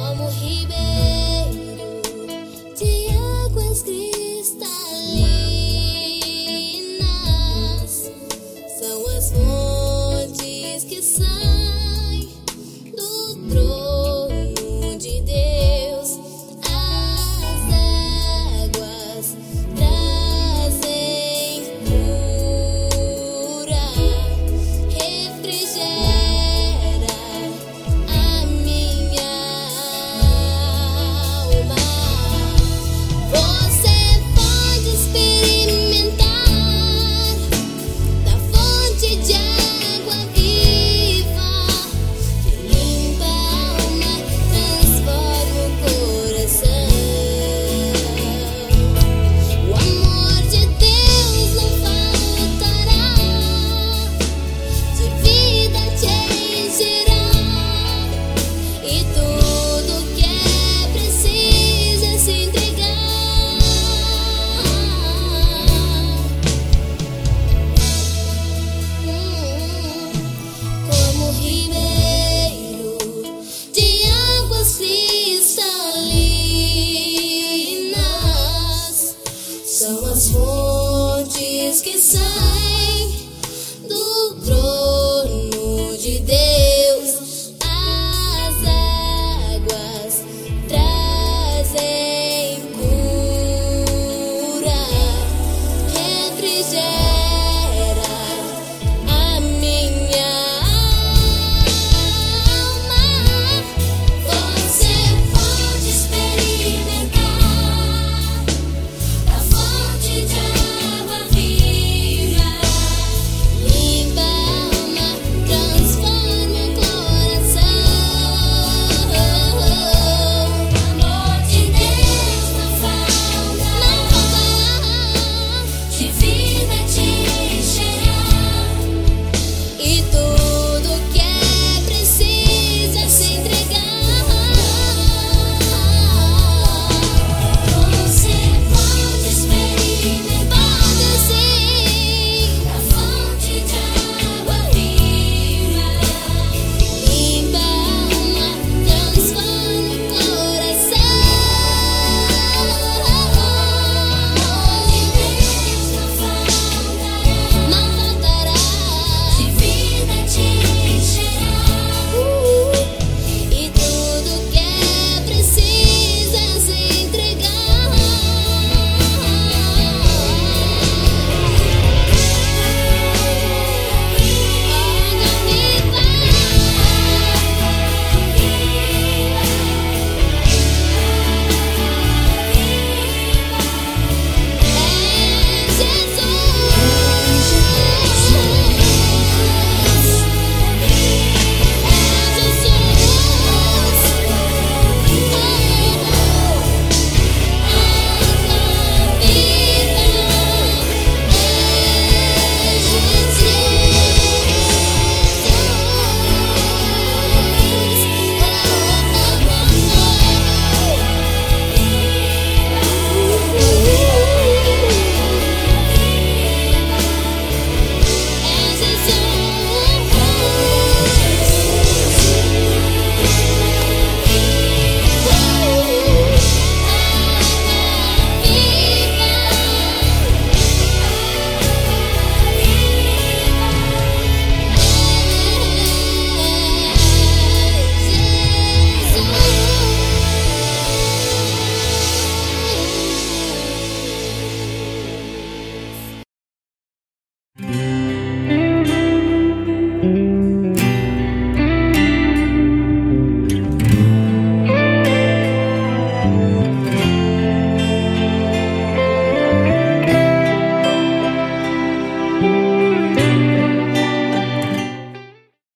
もう日 Não vou te esquecer.